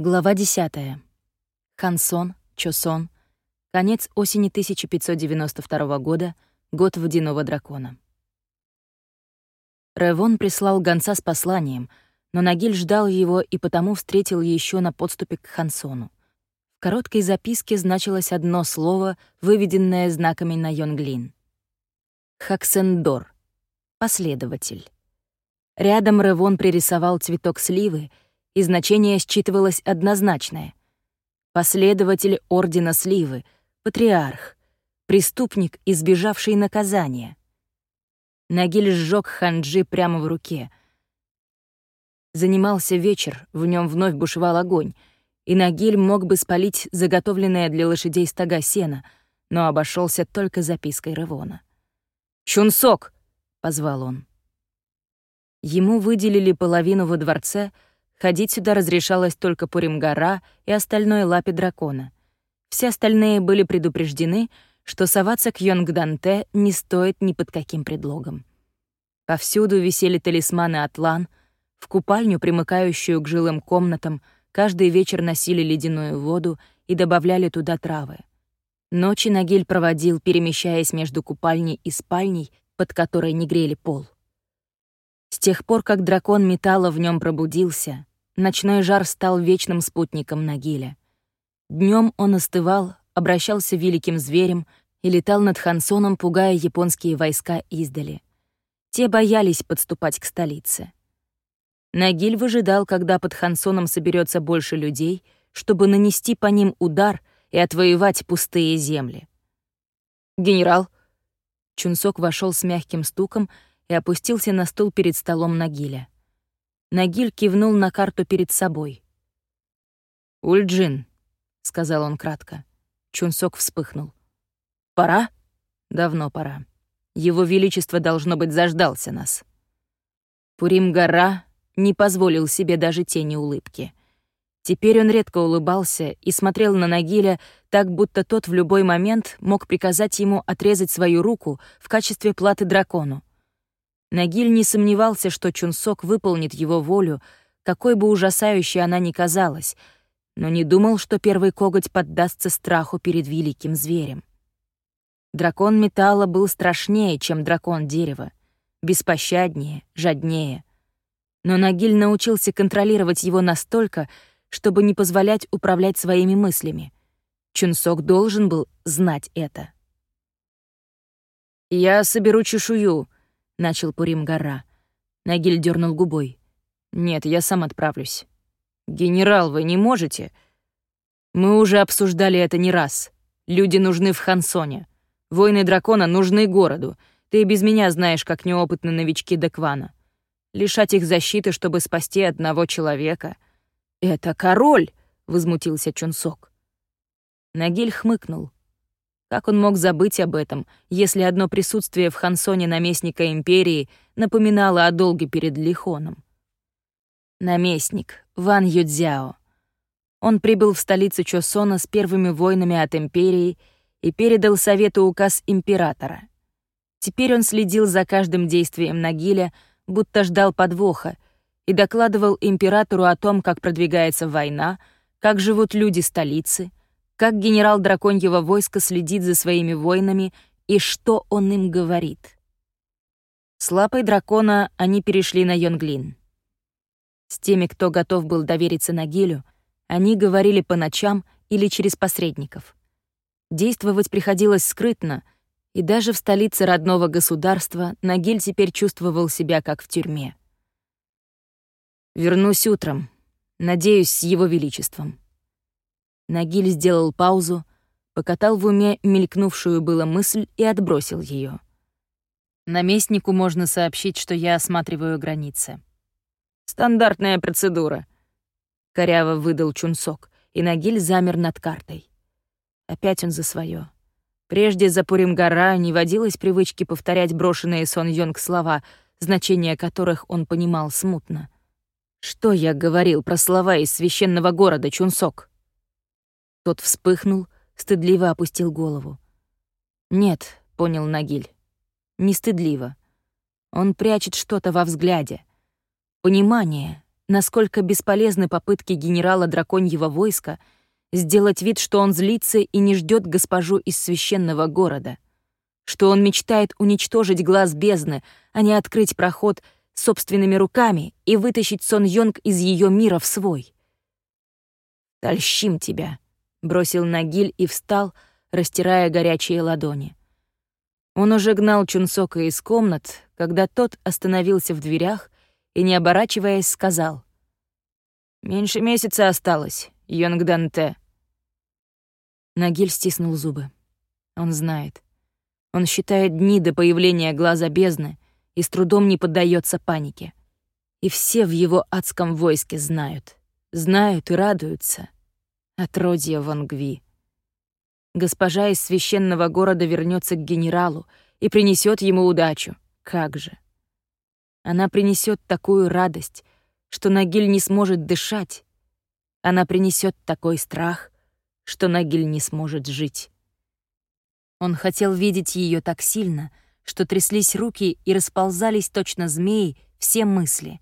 Глава 10. Хансон, Чосон. Конец осени 1592 года, год водяного дракона. Ревон прислал гонца с посланием, но Нагиль ждал его и потому встретил еще на подступе к Хансону. В короткой записке значилось одно слово, выведенное знаками на Йонглин. Хаксендор. Последователь. Рядом Ревон пририсовал цветок сливы — и значение считывалось однозначное. Последователь Ордена Сливы, патриарх, преступник, избежавший наказания. Нагиль сжег ханджи прямо в руке. Занимался вечер, в нем вновь бушевал огонь, и Нагиль мог бы спалить заготовленное для лошадей стога сена, но обошелся только запиской Ревона. «Чунсок!» — позвал он. Ему выделили половину во дворце — Ходить сюда разрешалось только Пуримгара и остальной лапе дракона. Все остальные были предупреждены, что соваться к Йонгданте не стоит ни под каким предлогом. Повсюду висели талисманы Атлан, в купальню, примыкающую к жилым комнатам, каждый вечер носили ледяную воду и добавляли туда травы. Ночи Нагиль проводил, перемещаясь между купальней и спальней, под которой не грели пол. С тех пор, как дракон металла в нем пробудился, Ночной жар стал вечным спутником Нагиля. Днем он остывал, обращался великим зверем и летал над Хансоном, пугая японские войска издали. Те боялись подступать к столице. Нагиль выжидал, когда под Хансоном соберется больше людей, чтобы нанести по ним удар и отвоевать пустые земли. «Генерал!» Чунсок вошел с мягким стуком и опустился на стул перед столом Нагиля. Нагиль кивнул на карту перед собой. «Ульджин», — сказал он кратко. Чунсок вспыхнул. «Пора?» «Давно пора. Его Величество, должно быть, заждался нас». Пурим-гора не позволил себе даже тени улыбки. Теперь он редко улыбался и смотрел на Нагиля так, будто тот в любой момент мог приказать ему отрезать свою руку в качестве платы дракону. Нагиль не сомневался, что Чунсок выполнит его волю, какой бы ужасающей она ни казалась, но не думал, что первый коготь поддастся страху перед великим зверем. Дракон металла был страшнее, чем дракон дерева, беспощаднее, жаднее. Но Нагиль научился контролировать его настолько, чтобы не позволять управлять своими мыслями. Чунсок должен был знать это. «Я соберу чешую», — начал Пурим-гора. Нагиль дернул губой. «Нет, я сам отправлюсь». «Генерал, вы не можете?» «Мы уже обсуждали это не раз. Люди нужны в Хансоне. Войны дракона нужны городу. Ты без меня знаешь, как неопытны новички Деквана. Лишать их защиты, чтобы спасти одного человека. Это король!» — возмутился Чунсок. Нагиль хмыкнул. Как он мог забыть об этом, если одно присутствие в Хансоне наместника империи напоминало о долге перед Лихоном? Наместник, Ван Юдзяо. Он прибыл в столицу Чосона с первыми войнами от империи и передал совету указ императора. Теперь он следил за каждым действием Нагиля, будто ждал подвоха, и докладывал императору о том, как продвигается война, как живут люди столицы — как генерал драконьего войска следит за своими воинами и что он им говорит. С лапой дракона они перешли на Йонглин. С теми, кто готов был довериться Нагилю, они говорили по ночам или через посредников. Действовать приходилось скрытно, и даже в столице родного государства Нагиль теперь чувствовал себя как в тюрьме. «Вернусь утром. Надеюсь, с его величеством», Нагиль сделал паузу, покатал в уме мелькнувшую было мысль и отбросил ее. Наместнику можно сообщить, что я осматриваю границы. «Стандартная процедура», — коряво выдал Чунсок, и Нагиль замер над картой. Опять он за свое. Прежде за Пуримгара не водилось привычки повторять брошенные Сон Йонг слова, значение которых он понимал смутно. «Что я говорил про слова из священного города, Чунсок?» Тот вспыхнул, стыдливо опустил голову. «Нет», — понял Нагиль, — «не стыдливо. Он прячет что-то во взгляде. Понимание, насколько бесполезны попытки генерала драконьего войска сделать вид, что он злится и не ждет госпожу из священного города, что он мечтает уничтожить глаз бездны, а не открыть проход собственными руками и вытащить Сон Йонг из ее мира в свой. «Тольщим тебя», — бросил Нагиль и встал, растирая горячие ладони. Он уже гнал Чунсока из комнат, когда тот остановился в дверях и, не оборачиваясь, сказал. «Меньше месяца осталось, Йонгданте». Нагиль стиснул зубы. Он знает. Он считает дни до появления глаза бездны и с трудом не поддается панике. И все в его адском войске знают. Знают и радуются. Отродье Вангви. Госпожа из священного города вернется к генералу и принесет ему удачу. Как же. Она принесет такую радость, что Нагиль не сможет дышать. Она принесет такой страх, что Нагиль не сможет жить. Он хотел видеть ее так сильно, что тряслись руки и расползались точно змеи все мысли.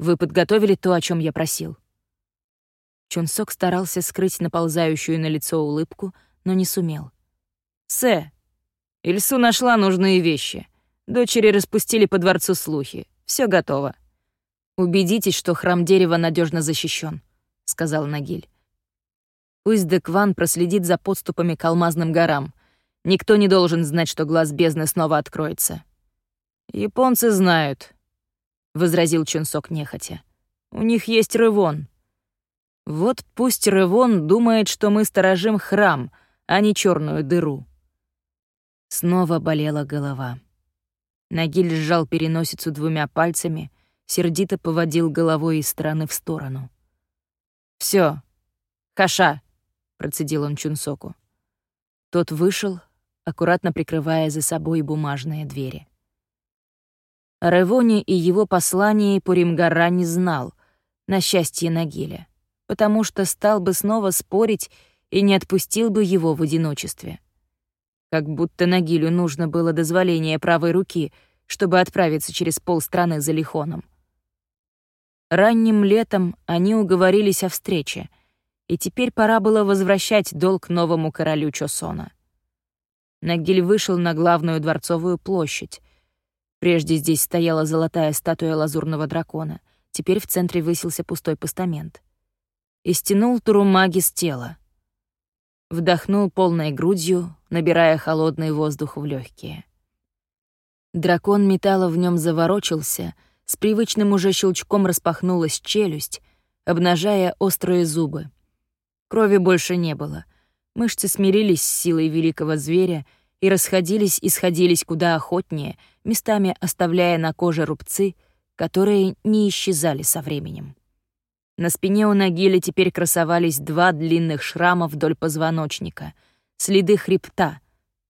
«Вы подготовили то, о чем я просил?» Чунсок старался скрыть наползающую на лицо улыбку, но не сумел. «Сэ, Ильсу нашла нужные вещи. Дочери распустили по дворцу слухи. Все готово. Убедитесь, что храм дерева надежно защищен, сказал Нагиль. Пусть Декван проследит за подступами к алмазным горам. Никто не должен знать, что глаз бездны снова откроется. Японцы знают, возразил Чунсок нехотя. У них есть рывон. Вот пусть Рывон думает, что мы сторожим храм, а не черную дыру. Снова болела голова. Нагиль сжал переносицу двумя пальцами, сердито поводил головой из стороны в сторону. Все, Хаша!» — процедил он Чунсоку. Тот вышел, аккуратно прикрывая за собой бумажные двери. О Ревоне и его послании Пуримгара не знал, на счастье Нагиля потому что стал бы снова спорить и не отпустил бы его в одиночестве. Как будто Нагилю нужно было дозволение правой руки, чтобы отправиться через полстраны за Лихоном. Ранним летом они уговорились о встрече, и теперь пора было возвращать долг новому королю Чосона. Нагиль вышел на главную дворцовую площадь. Прежде здесь стояла золотая статуя лазурного дракона, теперь в центре высился пустой постамент и стянул турумаги с тела. Вдохнул полной грудью, набирая холодный воздух в легкие. Дракон металла в нем заворочился, с привычным уже щелчком распахнулась челюсть, обнажая острые зубы. Крови больше не было. Мышцы смирились с силой великого зверя и расходились и сходились куда охотнее, местами оставляя на коже рубцы, которые не исчезали со временем. На спине у Нагиля теперь красовались два длинных шрама вдоль позвоночника, следы хребта,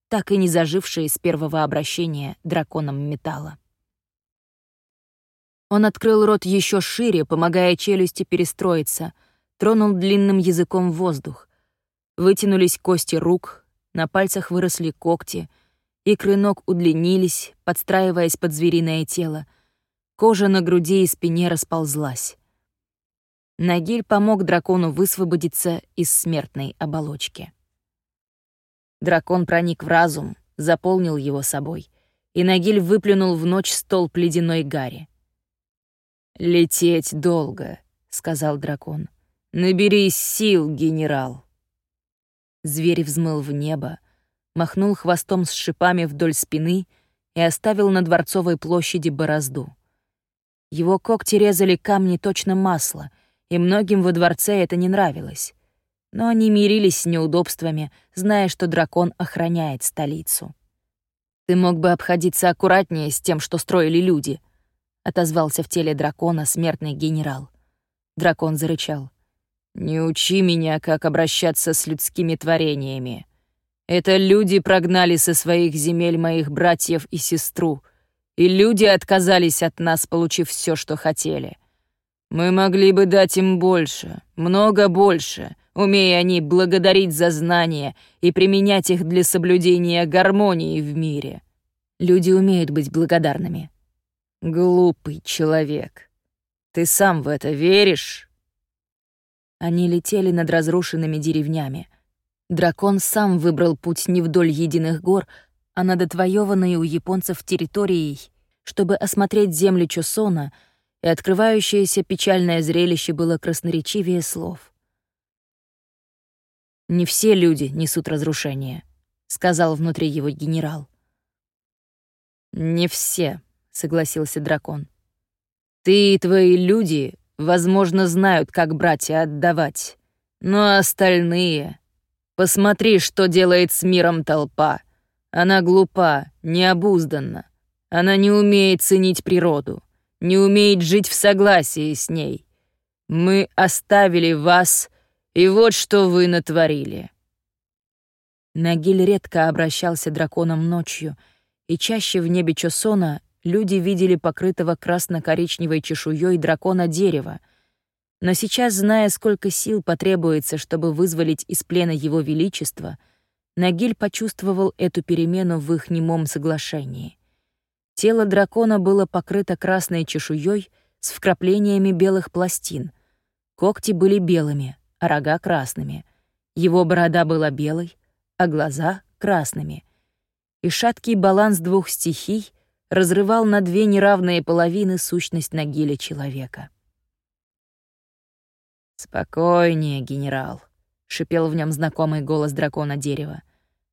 так и не зажившие с первого обращения драконом металла. Он открыл рот еще шире, помогая челюсти перестроиться, тронул длинным языком воздух. Вытянулись кости рук, на пальцах выросли когти, икры ног удлинились, подстраиваясь под звериное тело. Кожа на груди и спине расползлась. Нагиль помог дракону высвободиться из смертной оболочки. Дракон проник в разум, заполнил его собой, и Нагиль выплюнул в ночь столб ледяной гари. «Лететь долго», — сказал дракон. «Наберись сил, генерал». Зверь взмыл в небо, махнул хвостом с шипами вдоль спины и оставил на Дворцовой площади борозду. Его когти резали камни точно масло — и многим во дворце это не нравилось. Но они мирились с неудобствами, зная, что дракон охраняет столицу. «Ты мог бы обходиться аккуратнее с тем, что строили люди», — отозвался в теле дракона смертный генерал. Дракон зарычал. «Не учи меня, как обращаться с людскими творениями. Это люди прогнали со своих земель моих братьев и сестру, и люди отказались от нас, получив все, что хотели. Мы могли бы дать им больше, много больше, умея они благодарить за знания и применять их для соблюдения гармонии в мире. Люди умеют быть благодарными. Глупый человек. Ты сам в это веришь?» Они летели над разрушенными деревнями. Дракон сам выбрал путь не вдоль единых гор, а над отвоеванной у японцев территорией, чтобы осмотреть землю Чосона, и открывающееся печальное зрелище было красноречивее слов. «Не все люди несут разрушение», — сказал внутри его генерал. «Не все», — согласился дракон. «Ты и твои люди, возможно, знают, как брать и отдавать, но остальные... Посмотри, что делает с миром толпа. Она глупа, необузданна. Она не умеет ценить природу, не умеет жить в согласии с ней. Мы оставили вас, и вот что вы натворили». Нагиль редко обращался драконом ночью, и чаще в небе Чосона люди видели покрытого красно-коричневой чешуей дракона дерева. Но сейчас, зная, сколько сил потребуется, чтобы вызволить из плена его величество, Нагиль почувствовал эту перемену в их немом соглашении. Тело дракона было покрыто красной чешуей с вкраплениями белых пластин. Когти были белыми, а рога — красными. Его борода была белой, а глаза — красными. И шаткий баланс двух стихий разрывал на две неравные половины сущность Нагиля человека. «Спокойнее, генерал», — шипел в нем знакомый голос дракона дерева.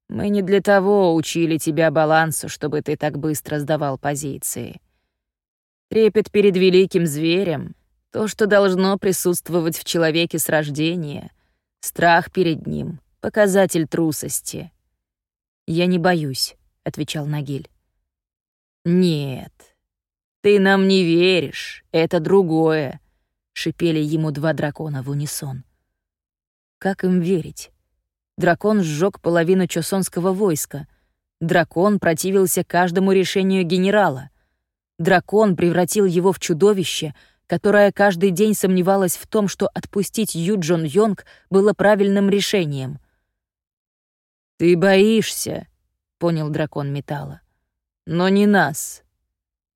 Мы не для того учили тебя балансу, чтобы ты так быстро сдавал позиции. Трепет перед великим зверем — то, что должно присутствовать в человеке с рождения. Страх перед ним — показатель трусости. «Я не боюсь», — отвечал Нагиль. «Нет, ты нам не веришь, это другое», — шипели ему два дракона в унисон. Как им верить? Дракон сжег половину чосонского войска. Дракон противился каждому решению генерала. Дракон превратил его в чудовище, которое каждый день сомневалось в том, что отпустить Юджон Йонг было правильным решением. «Ты боишься», — понял дракон металла. «Но не нас.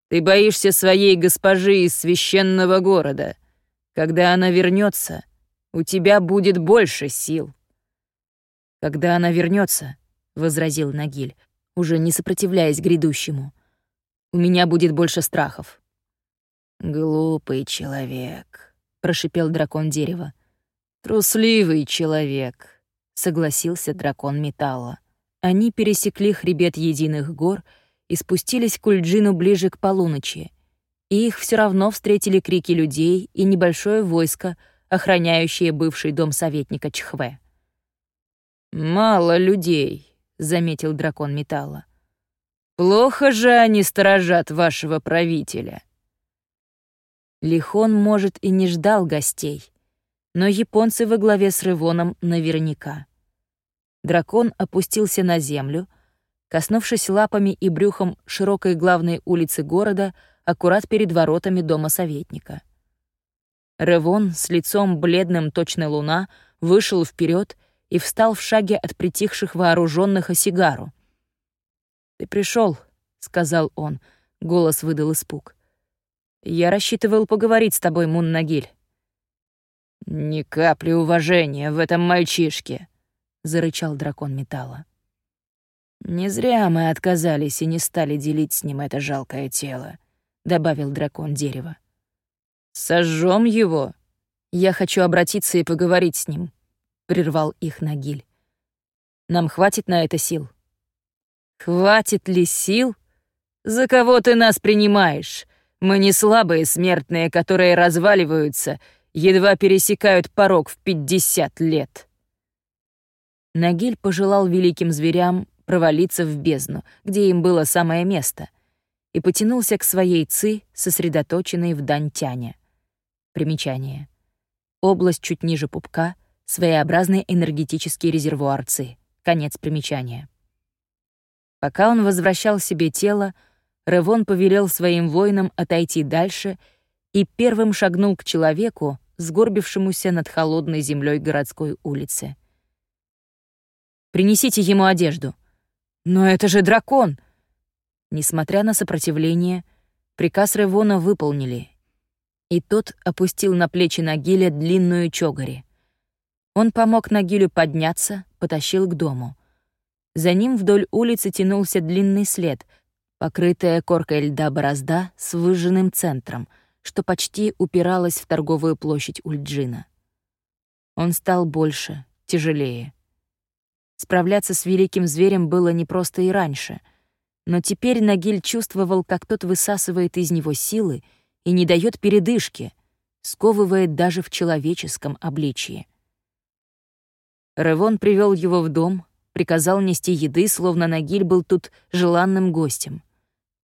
Ты боишься своей госпожи из священного города. Когда она вернется, у тебя будет больше сил». «Когда она вернется, возразил Нагиль, уже не сопротивляясь грядущему, — «у меня будет больше страхов». «Глупый человек», — прошипел дракон дерева. «Трусливый человек», — согласился дракон металла. Они пересекли хребет единых гор и спустились к Ульджину ближе к полуночи, и их все равно встретили крики людей и небольшое войско, охраняющее бывший дом советника Чхве. «Мало людей», — заметил дракон металла. «Плохо же они сторожат вашего правителя». Лихон, может, и не ждал гостей, но японцы во главе с Рывоном наверняка. Дракон опустился на землю, коснувшись лапами и брюхом широкой главной улицы города аккурат перед воротами дома советника. Ревон с лицом бледным точно луна вышел вперед и встал в шаге от притихших вооруженных Осигару. «Ты пришел, сказал он. Голос выдал испуг. «Я рассчитывал поговорить с тобой, Муннагиль». «Ни капли уважения в этом мальчишке», — зарычал дракон металла. «Не зря мы отказались и не стали делить с ним это жалкое тело», — добавил дракон дерева. Сожжем его. Я хочу обратиться и поговорить с ним», прервал их Нагиль. «Нам хватит на это сил?» «Хватит ли сил? За кого ты нас принимаешь? Мы не слабые смертные, которые разваливаются, едва пересекают порог в пятьдесят лет». Нагиль пожелал великим зверям провалиться в бездну, где им было самое место, и потянулся к своей ци, сосредоточенной в Дантяне. Примечание. Область чуть ниже пупка — своеобразный энергетический резервуар ЦИ. Конец примечания. Пока он возвращал себе тело, Ревон повелел своим воинам отойти дальше и первым шагнул к человеку, сгорбившемуся над холодной землей городской улицы. «Принесите ему одежду». «Но это же дракон!» Несмотря на сопротивление, приказ Ревона выполнили, И тот опустил на плечи Нагиля длинную чогари. Он помог Нагилю подняться, потащил к дому. За ним вдоль улицы тянулся длинный след, покрытая коркой льда борозда с выжженным центром, что почти упиралась в торговую площадь Ульджина. Он стал больше, тяжелее. Справляться с великим зверем было непросто и раньше, но теперь Нагиль чувствовал, как тот высасывает из него силы и не дает передышки, сковывает даже в человеческом обличии. Ревон привел его в дом, приказал нести еды, словно Нагиль был тут желанным гостем.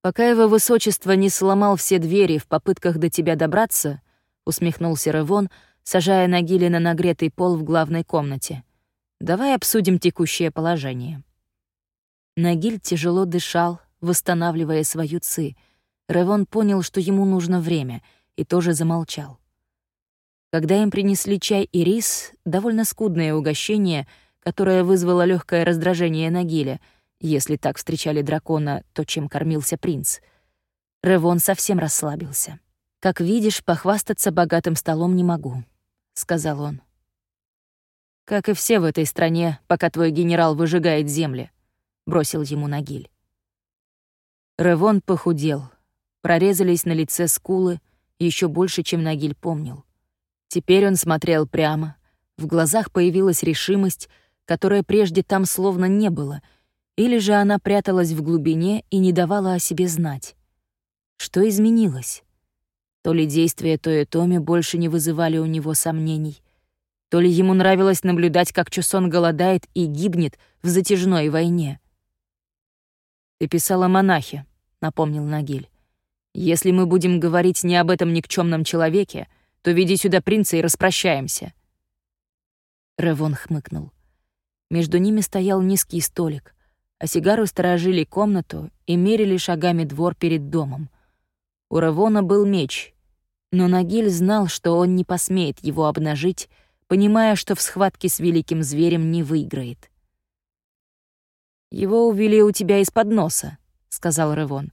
«Пока его высочество не сломал все двери в попытках до тебя добраться», — усмехнулся Ревон, сажая Нагиля на нагретый пол в главной комнате. «Давай обсудим текущее положение». Нагиль тяжело дышал, восстанавливая свою ци. Ревон понял, что ему нужно время, и тоже замолчал. Когда им принесли чай и рис, довольно скудное угощение, которое вызвало легкое раздражение Нагиля — если так встречали дракона, то чем кормился принц. Ревон совсем расслабился. «Как видишь, похвастаться богатым столом не могу», — сказал он. «Как и все в этой стране, пока твой генерал выжигает земли», — бросил ему Нагиль. Ревон похудел. Прорезались на лице скулы еще больше, чем Нагиль помнил. Теперь он смотрел прямо. В глазах появилась решимость, которая прежде там словно не было — или же она пряталась в глубине и не давала о себе знать. Что изменилось? То ли действия Томи больше не вызывали у него сомнений, то ли ему нравилось наблюдать, как Чусон голодает и гибнет в затяжной войне. «Ты писала монахе», — напомнил Нагиль. «Если мы будем говорить не об этом никчемном человеке, то веди сюда принца и распрощаемся». Ревон хмыкнул. Между ними стоял низкий столик а сигару сторожили комнату и мерили шагами двор перед домом. У Равона был меч, но Нагиль знал, что он не посмеет его обнажить, понимая, что в схватке с великим зверем не выиграет. «Его увели у тебя из-под носа», — сказал Ревон.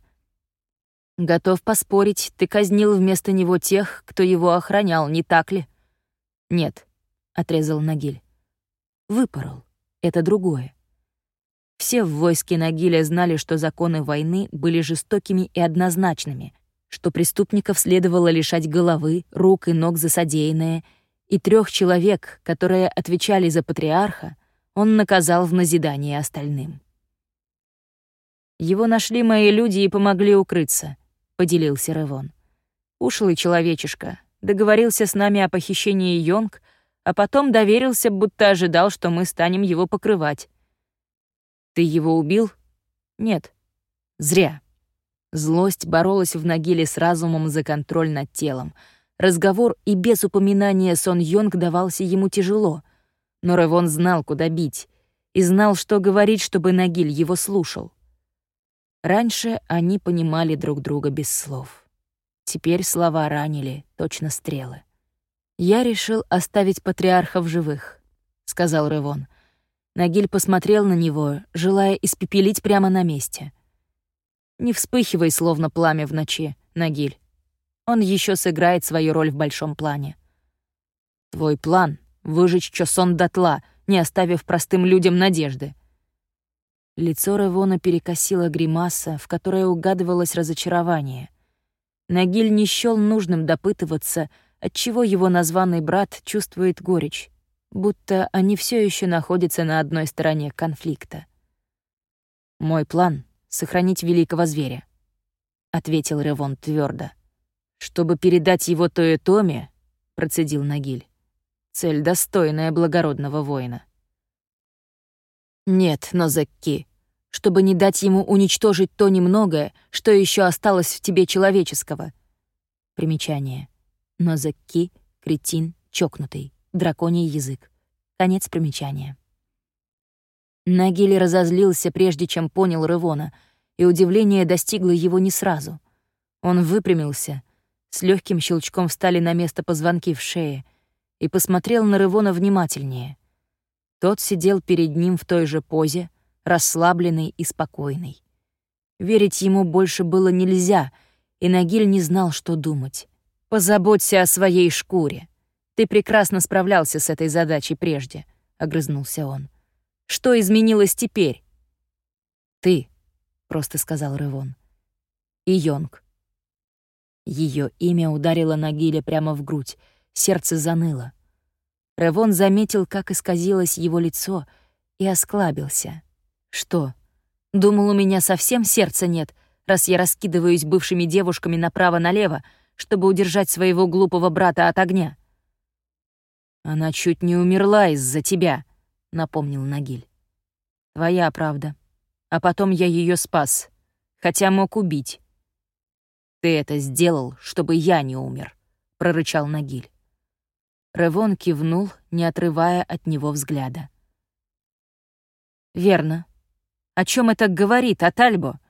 «Готов поспорить, ты казнил вместо него тех, кто его охранял, не так ли?» «Нет», — отрезал Нагиль. «Выпорол. Это другое. Все в войске Нагиля знали, что законы войны были жестокими и однозначными, что преступников следовало лишать головы, рук и ног за содеянное, и трех человек, которые отвечали за патриарха, он наказал в назидание остальным. «Его нашли мои люди и помогли укрыться», — поделился Ревон. «Ушлый человечишка, договорился с нами о похищении Йонг, а потом доверился, будто ожидал, что мы станем его покрывать. Ты его убил? Нет. Зря. Злость боролась в Нагиле с разумом за контроль над телом. Разговор и без упоминания Сон Йонг давался ему тяжело. Но Ревон знал, куда бить, и знал, что говорить, чтобы Нагиль его слушал. Раньше они понимали друг друга без слов. Теперь слова ранили, точно стрелы. «Я решил оставить патриарха в живых», — сказал Ревон. Нагиль посмотрел на него, желая испепелить прямо на месте. «Не вспыхивай, словно пламя в ночи, Нагиль. Он еще сыграет свою роль в большом плане. Твой план — выжечь Чосон дотла, не оставив простым людям надежды». Лицо Ревона перекосило гримаса, в которой угадывалось разочарование. Нагиль не счёл нужным допытываться, отчего его названный брат чувствует горечь будто они все еще находятся на одной стороне конфликта. «Мой план — сохранить великого зверя», — ответил Ревон твердо. «Чтобы передать его Тое Томе», — процедил Нагиль, — «цель достойная благородного воина». «Нет, Нозекки, чтобы не дать ему уничтожить то немногое, что еще осталось в тебе человеческого». Примечание. Нозекки, кретин, чокнутый драконий язык. Конец примечания. Нагиль разозлился, прежде чем понял Ревона, и удивление достигло его не сразу. Он выпрямился, с легким щелчком встали на место позвонки в шее, и посмотрел на Ревона внимательнее. Тот сидел перед ним в той же позе, расслабленный и спокойный. Верить ему больше было нельзя, и Нагиль не знал, что думать. «Позаботься о своей шкуре. Ты прекрасно справлялся с этой задачей прежде», — огрызнулся он. «Что изменилось теперь?» «Ты», — просто сказал Рывон. «И Йонг». Ее имя ударило Нагиле прямо в грудь, сердце заныло. Ревон заметил, как исказилось его лицо, и осклабился. «Что? Думал, у меня совсем сердца нет, раз я раскидываюсь бывшими девушками направо-налево, чтобы удержать своего глупого брата от огня?» «Она чуть не умерла из-за тебя», — напомнил Нагиль. «Твоя правда. А потом я ее спас, хотя мог убить». «Ты это сделал, чтобы я не умер», — прорычал Нагиль. Ревон кивнул, не отрывая от него взгляда. «Верно. О чем это говорит, Атальбо?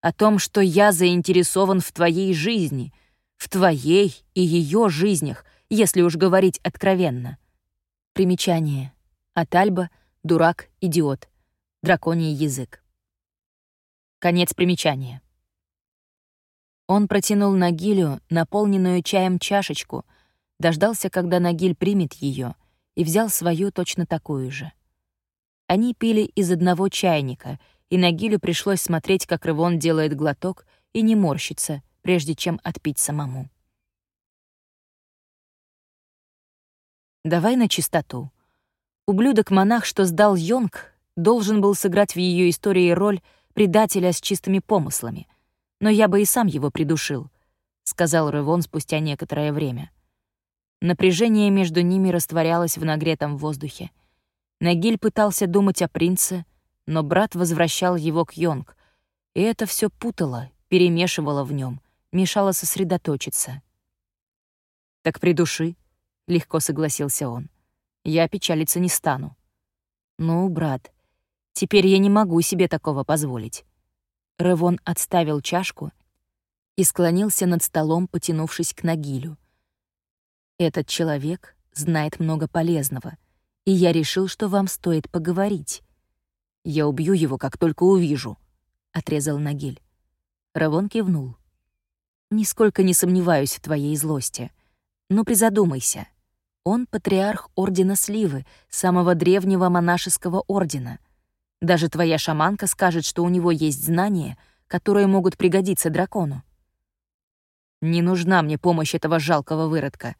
О том, что я заинтересован в твоей жизни, в твоей и ее жизнях, если уж говорить откровенно. Примечание. Атальба — дурак, идиот. Драконий язык. Конец примечания. Он протянул Нагилю наполненную чаем чашечку, дождался, когда Нагиль примет ее, и взял свою точно такую же. Они пили из одного чайника, и Нагилю пришлось смотреть, как Рывон делает глоток и не морщится, прежде чем отпить самому. Давай на чистоту. Ублюдок-монах, что сдал Йонг, должен был сыграть в ее истории роль предателя с чистыми помыслами. Но я бы и сам его придушил, — сказал Рывон спустя некоторое время. Напряжение между ними растворялось в нагретом воздухе. Нагиль пытался думать о принце, но брат возвращал его к Йонг, и это все путало, перемешивало в нем, мешало сосредоточиться. «Так придуши», — легко согласился он. «Я печалиться не стану». «Ну, брат, теперь я не могу себе такого позволить». Ревон отставил чашку и склонился над столом, потянувшись к Нагилю. «Этот человек знает много полезного — и я решил, что вам стоит поговорить. Я убью его, как только увижу», — отрезал Нагиль. Равон кивнул. «Нисколько не сомневаюсь в твоей злости. Но призадумайся. Он патриарх Ордена Сливы, самого древнего монашеского ордена. Даже твоя шаманка скажет, что у него есть знания, которые могут пригодиться дракону. Не нужна мне помощь этого жалкого выродка».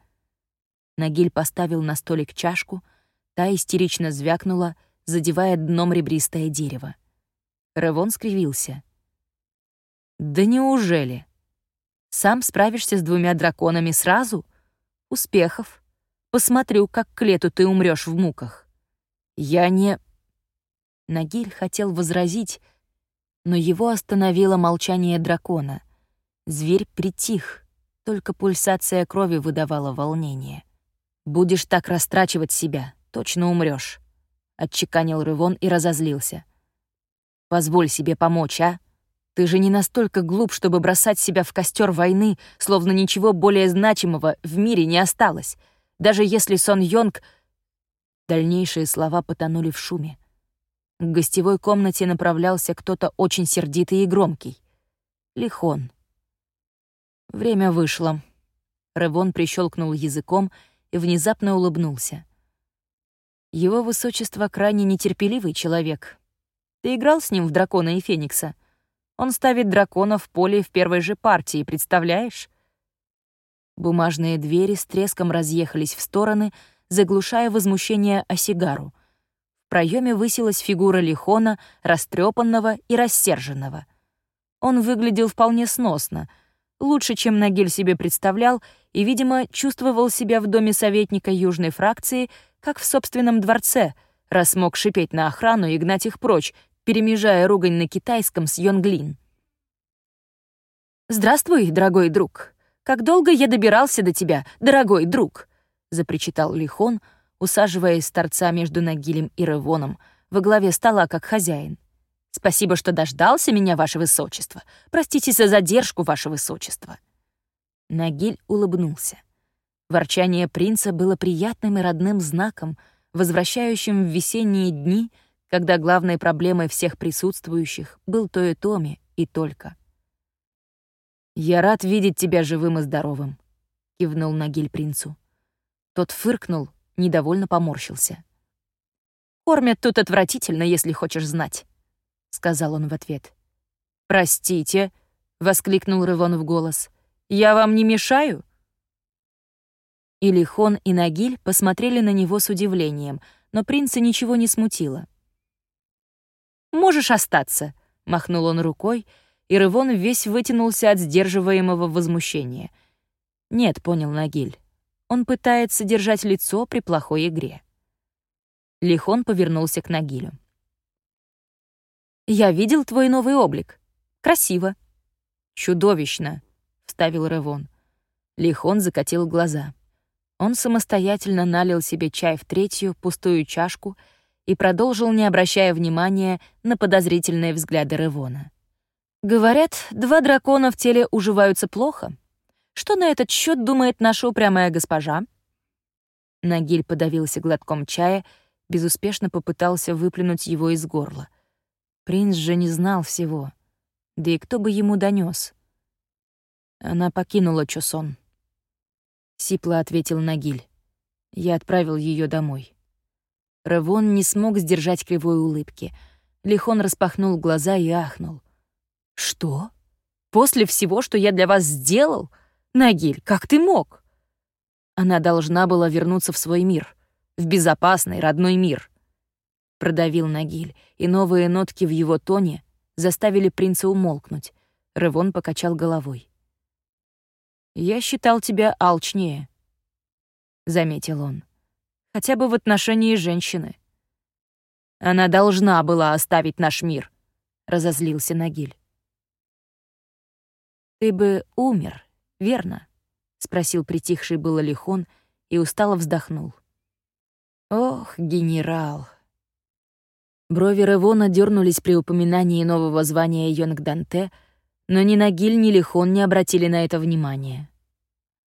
Нагиль поставил на столик чашку — Та истерично звякнула, задевая дном ребристое дерево. Ревон скривился. «Да неужели? Сам справишься с двумя драконами сразу? Успехов. Посмотрю, как к лету ты умрешь в муках. Я не...» Нагиль хотел возразить, но его остановило молчание дракона. Зверь притих, только пульсация крови выдавала волнение. «Будешь так растрачивать себя, точно умрёшь», — отчеканил Рывон и разозлился. «Позволь себе помочь, а? Ты же не настолько глуп, чтобы бросать себя в костер войны, словно ничего более значимого в мире не осталось, даже если Сон Йонг...» Дальнейшие слова потонули в шуме. К гостевой комнате направлялся кто-то очень сердитый и громкий. Лихон. Время вышло. Ревон прищелкнул языком и внезапно улыбнулся. Его высочество крайне нетерпеливый человек. Ты играл с ним в дракона и феникса? Он ставит дракона в поле в первой же партии, представляешь? Бумажные двери с треском разъехались в стороны, заглушая возмущение о сигару. В проеме высилась фигура Лихона, растрепанного и рассерженного. Он выглядел вполне сносно, лучше, чем Нагиль себе представлял, и, видимо, чувствовал себя в доме советника южной фракции — как в собственном дворце, раз мог шипеть на охрану и гнать их прочь, перемежая ругань на китайском с Йонглин. «Здравствуй, дорогой друг. Как долго я добирался до тебя, дорогой друг?» — запричитал Лихон, усаживаясь с торца между Нагилем и Ревоном во главе стола как хозяин. «Спасибо, что дождался меня, ваше высочество. Простите за задержку, ваше высочество». Нагиль улыбнулся. Ворчание принца было приятным и родным знаком, возвращающим в весенние дни, когда главной проблемой всех присутствующих был Тойотоми и только. «Я рад видеть тебя живым и здоровым. кивнул Нагиль принцу. Тот фыркнул, недовольно поморщился. «Кормят тут отвратительно, если хочешь знать», — сказал он в ответ. «Простите», — воскликнул Рывон в голос, — «я вам не мешаю?» И Лихон, и Нагиль посмотрели на него с удивлением, но принца ничего не смутило. «Можешь остаться», — махнул он рукой, и Рывон весь вытянулся от сдерживаемого возмущения. «Нет», — понял Нагиль, — «он пытается держать лицо при плохой игре». Лихон повернулся к Нагилю. «Я видел твой новый облик. Красиво». «Чудовищно», — вставил Ревон. Лихон закатил глаза. Он самостоятельно налил себе чай в третью, пустую чашку и продолжил, не обращая внимания на подозрительные взгляды Ревона. «Говорят, два дракона в теле уживаются плохо. Что на этот счет думает наша упрямая госпожа?» Нагиль подавился глотком чая, безуспешно попытался выплюнуть его из горла. Принц же не знал всего. Да и кто бы ему донес? Она покинула Чосон. Сипло ответил Нагиль. Я отправил ее домой. Равон не смог сдержать кривой улыбки. Лихон распахнул глаза и ахнул. «Что? После всего, что я для вас сделал? Нагиль, как ты мог?» Она должна была вернуться в свой мир, в безопасный родной мир. Продавил Нагиль, и новые нотки в его тоне заставили принца умолкнуть. Ревон покачал головой. «Я считал тебя алчнее», — заметил он. «Хотя бы в отношении женщины». «Она должна была оставить наш мир», — разозлился Нагиль. «Ты бы умер, верно?» — спросил притихший было Лихон и устало вздохнул. «Ох, генерал!» Брови Ревона дернулись при упоминании нового звания Йонг-Данте — но ни Нагиль, ни Лихон не обратили на это внимания.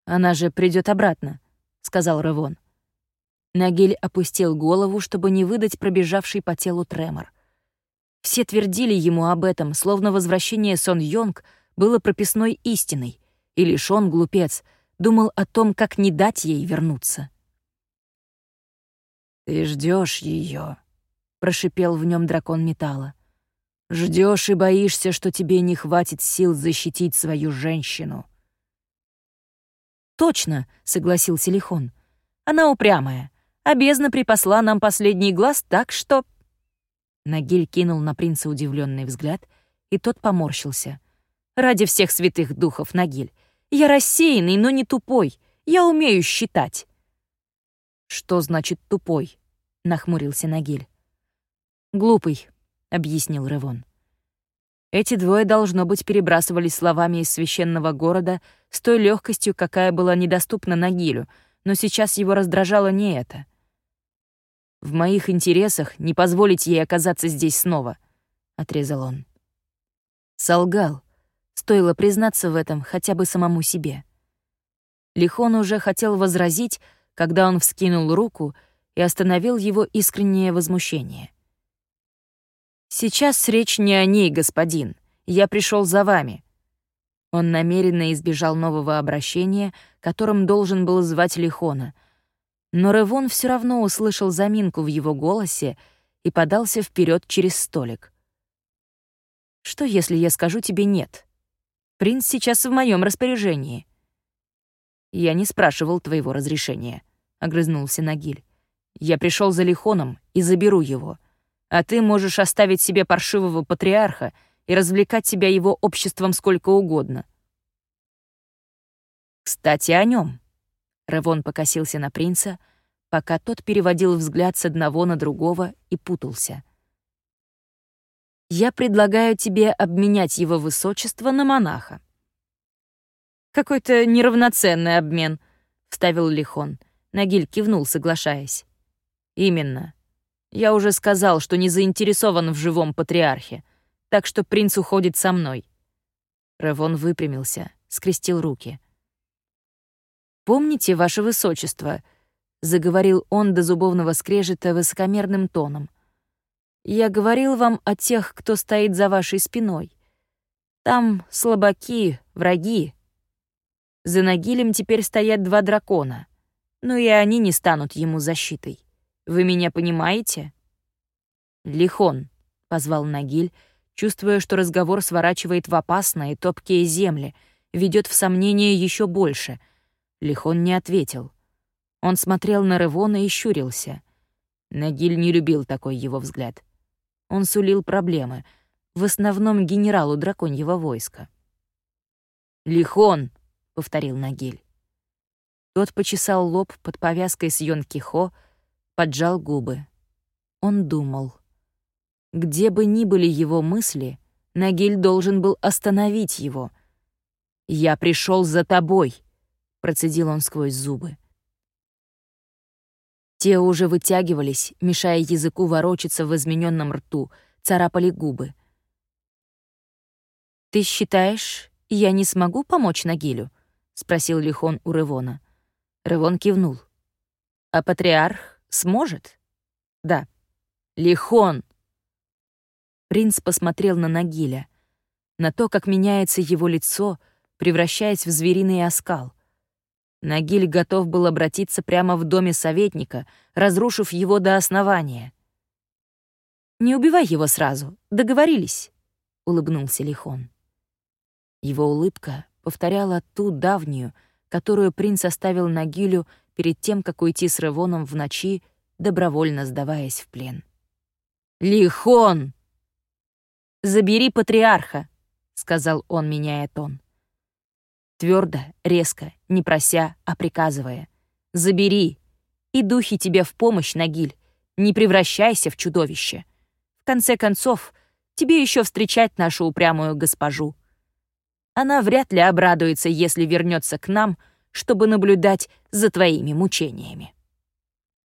«Она же придет обратно», — сказал Ревон. Нагиль опустил голову, чтобы не выдать пробежавший по телу тремор. Все твердили ему об этом, словно возвращение Сон Йонг было прописной истиной, и лишь он, глупец, думал о том, как не дать ей вернуться. «Ты ждешь ее, прошипел в нем дракон металла. Ждешь и боишься, что тебе не хватит сил защитить свою женщину. «Точно», — согласился Лихон. «Она упрямая, а припасла нам последний глаз, так что...» Нагиль кинул на принца удивленный взгляд, и тот поморщился. «Ради всех святых духов, Нагиль, я рассеянный, но не тупой. Я умею считать». «Что значит тупой?» — нахмурился Нагиль. «Глупый», объяснил Ревон. Эти двое, должно быть, перебрасывались словами из священного города с той легкостью, какая была недоступна Нагилю, но сейчас его раздражало не это. «В моих интересах не позволить ей оказаться здесь снова», — отрезал он. Солгал. Стоило признаться в этом хотя бы самому себе. Лихон уже хотел возразить, когда он вскинул руку и остановил его искреннее возмущение — «Сейчас речь не о ней, господин. Я пришел за вами». Он намеренно избежал нового обращения, которым должен был звать Лихона. Но Ревон все равно услышал заминку в его голосе и подался вперед через столик. «Что, если я скажу тебе «нет»? Принц сейчас в моем распоряжении». «Я не спрашивал твоего разрешения», — огрызнулся Нагиль. «Я пришел за Лихоном и заберу его а ты можешь оставить себе паршивого патриарха и развлекать себя его обществом сколько угодно. Кстати, о нем. Ревон покосился на принца, пока тот переводил взгляд с одного на другого и путался. «Я предлагаю тебе обменять его высочество на монаха». «Какой-то неравноценный обмен», — вставил Лихон. Нагиль кивнул, соглашаясь. «Именно. Я уже сказал, что не заинтересован в живом патриархе, так что принц уходит со мной». Ревон выпрямился, скрестил руки. «Помните, ваше высочество», — заговорил он до зубовного скрежета высокомерным тоном. «Я говорил вам о тех, кто стоит за вашей спиной. Там слабаки, враги». За Нагилем теперь стоят два дракона, но и они не станут ему защитой. Вы меня понимаете?» «Лихон», — позвал Нагиль, чувствуя, что разговор сворачивает в опасные топкие земли, ведет в сомнение еще больше. Лихон не ответил. Он смотрел на Ревона и щурился. Нагиль не любил такой его взгляд. Он сулил проблемы, в основном генералу драконьего войска. «Лихон!» — повторил Нагиль. Тот почесал лоб под повязкой с Йон-Кихо, поджал губы. Он думал. Где бы ни были его мысли, Нагиль должен был остановить его. «Я пришел за тобой», — процедил он сквозь зубы. Те уже вытягивались, мешая языку ворочаться в измененном рту, царапали губы. «Ты считаешь, я не смогу помочь Нагилю?» — спросил Лихон у Ревона. Ревон кивнул. «А патриарх сможет?» «Да». «Лихон!» Принц посмотрел на Нагиля, на то, как меняется его лицо, превращаясь в звериный оскал — Нагиль готов был обратиться прямо в доме советника, разрушив его до основания. «Не убивай его сразу, договорились», — улыбнулся Лихон. Его улыбка повторяла ту давнюю, которую принц оставил Нагилю перед тем, как уйти с Ревоном в ночи, добровольно сдаваясь в плен. «Лихон!» «Забери патриарха», — сказал он, меняя тон. Твердо, резко, не прося, а приказывая. «Забери! И духи тебе в помощь, Нагиль! Не превращайся в чудовище! В конце концов, тебе еще встречать нашу упрямую госпожу. Она вряд ли обрадуется, если вернется к нам, чтобы наблюдать за твоими мучениями».